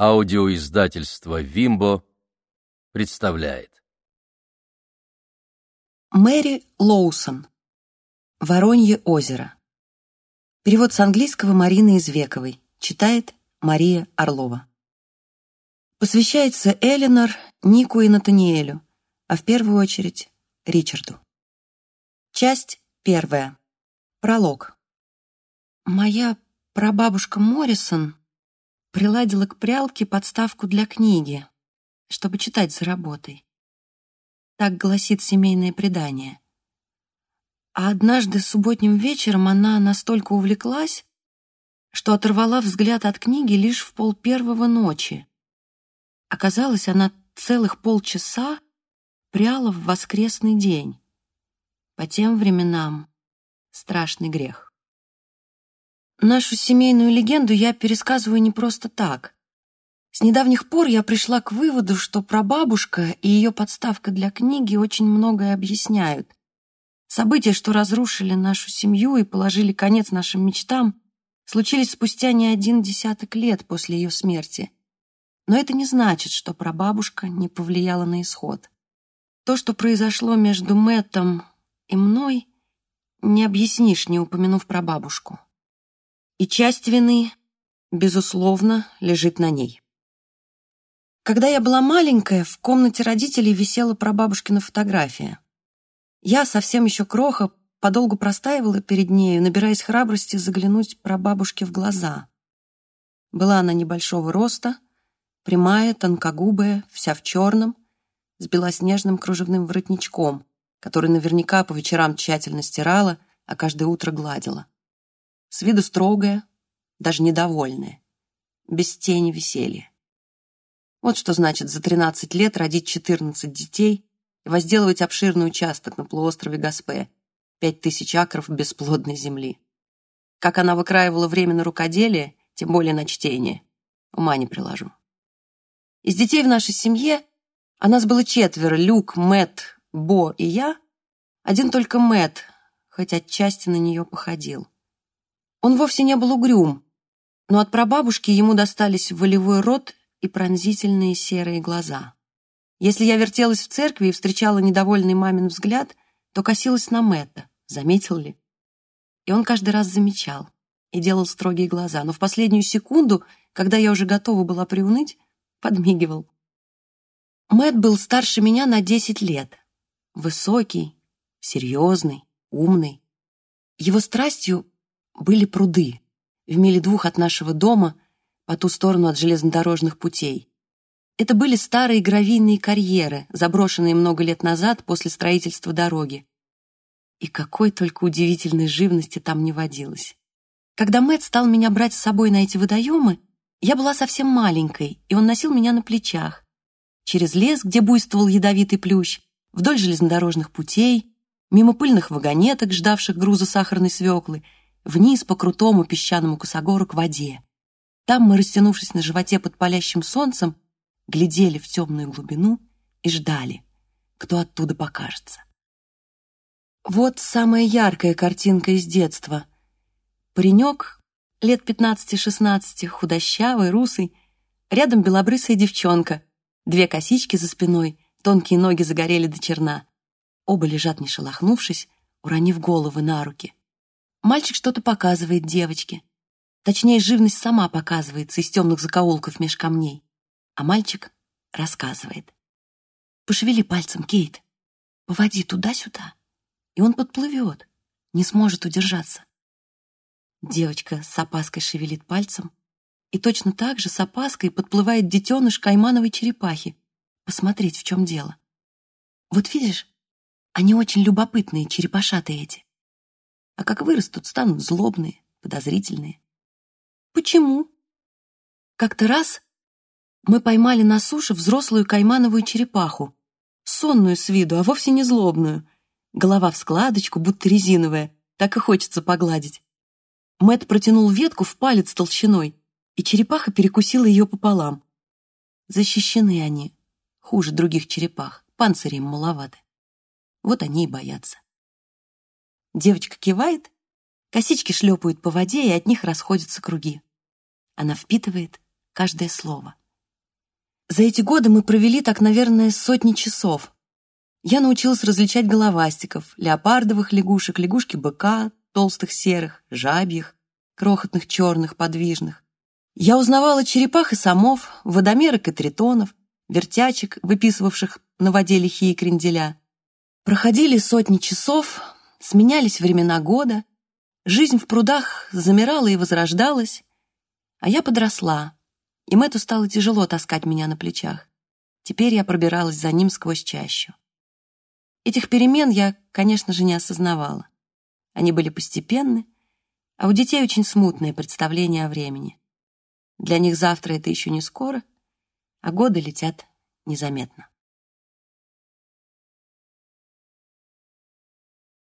Аудиоиздательство «Вимбо» представляет. Мэри Лоусон. «Воронье озеро». Перевод с английского Марины Извековой. Читает Мария Орлова. Посвящается Эленор, Нику и Натаниэлю, а в первую очередь Ричарду. Часть первая. Пролог. Моя прабабушка Моррисон приладила к прялке подставку для книги, чтобы читать за работой. Так гласит семейное предание. А однажды субботним вечером она настолько увлеклась, что оторвала взгляд от книги лишь в пол первого ночи. Оказалось, она целых полчаса пряла в воскресный день. По тем временам страшный грех. Нашу семейную легенду я пересказываю не просто так. С недавних пор я пришла к выводу, что прабабушка и ее подставка для книги очень многое объясняют. События, что разрушили нашу семью и положили конец нашим мечтам, случились спустя не один десяток лет после ее смерти. Но это не значит, что прабабушка не повлияла на исход. То, что произошло между Мэттом и мной, не объяснишь, не упомянув прабабушку и часть вины, безусловно, лежит на ней. Когда я была маленькая, в комнате родителей висела прабабушкина фотография. Я, совсем еще кроха, подолгу простаивала перед нею, набираясь храбрости заглянуть прабабушке в глаза. Была она небольшого роста, прямая, тонкогубая, вся в черном, с белоснежным кружевным воротничком, который наверняка по вечерам тщательно стирала, а каждое утро гладила. С виду строгая, даже недовольная, без тени веселья. Вот что значит за 13 лет родить 14 детей и возделывать обширный участок на полуострове Гаспе, 5000 акров бесплодной земли. Как она выкраивала время на рукоделие, тем более на чтение, ума не приложу. Из детей в нашей семье, а нас было четверо, Люк, Мэт, Бо и я, один только Мэт, хоть отчасти на нее походил. Он вовсе не был угрюм, но от прабабушки ему достались волевой рот и пронзительные серые глаза. Если я вертелась в церкви и встречала недовольный мамин взгляд, то косилась на Мэтта, заметил ли. И он каждый раз замечал и делал строгие глаза, но в последнюю секунду, когда я уже готова была приуныть, подмигивал. Мэтт был старше меня на десять лет. Высокий, серьезный, умный. Его страстью были пруды в миле двух от нашего дома, по ту сторону от железнодорожных путей. Это были старые гравийные карьеры, заброшенные много лет назад после строительства дороги. И какой только удивительной живности там не водилось. Когда Мэтт стал меня брать с собой на эти водоемы, я была совсем маленькой, и он носил меня на плечах. Через лес, где буйствовал ядовитый плющ, вдоль железнодорожных путей, мимо пыльных вагонеток, ждавших груза сахарной свеклы, вниз по крутому песчаному косогору к воде. Там мы, растянувшись на животе под палящим солнцем, глядели в темную глубину и ждали, кто оттуда покажется. Вот самая яркая картинка из детства. Паренек, лет 15-16, худощавый, русый, рядом белобрысая девчонка, две косички за спиной, тонкие ноги загорели до черна. Оба лежат, не шелохнувшись, уронив головы на руки. Мальчик что-то показывает девочке. Точнее, живность сама показывается из темных закоулков меж камней. А мальчик рассказывает. «Пошевели пальцем, Кейт. Поводи туда-сюда, и он подплывет, не сможет удержаться». Девочка с опаской шевелит пальцем, и точно так же с опаской подплывает детеныш каймановой черепахи, посмотреть, в чем дело. Вот видишь, они очень любопытные, черепашаты эти а как вырастут, станут злобные, подозрительные. Почему? Как-то раз мы поймали на суше взрослую каймановую черепаху, сонную с виду, а вовсе не злобную. Голова в складочку, будто резиновая, так и хочется погладить. Мэт протянул ветку в палец толщиной, и черепаха перекусила ее пополам. Защищены они, хуже других черепах, панцири им маловаты. Вот они и боятся. Девочка кивает, косички шлепают по воде, и от них расходятся круги. Она впитывает каждое слово, За эти годы мы провели так, наверное, сотни часов. Я научилась различать головастиков, леопардовых лягушек, лягушки-быка, толстых серых, жабьих, крохотных черных, подвижных. Я узнавала черепах и самов, водомерок и тритонов, вертячек, выписывавших на воде лихие кренделя. Проходили сотни часов, сменялись времена года, жизнь в прудах замирала и возрождалась, а я подросла, и Мэтту стало тяжело таскать меня на плечах. Теперь я пробиралась за ним сквозь чащу. Этих перемен я, конечно же, не осознавала. Они были постепенны, а у детей очень смутное представление о времени. Для них завтра это еще не скоро, а годы летят незаметно.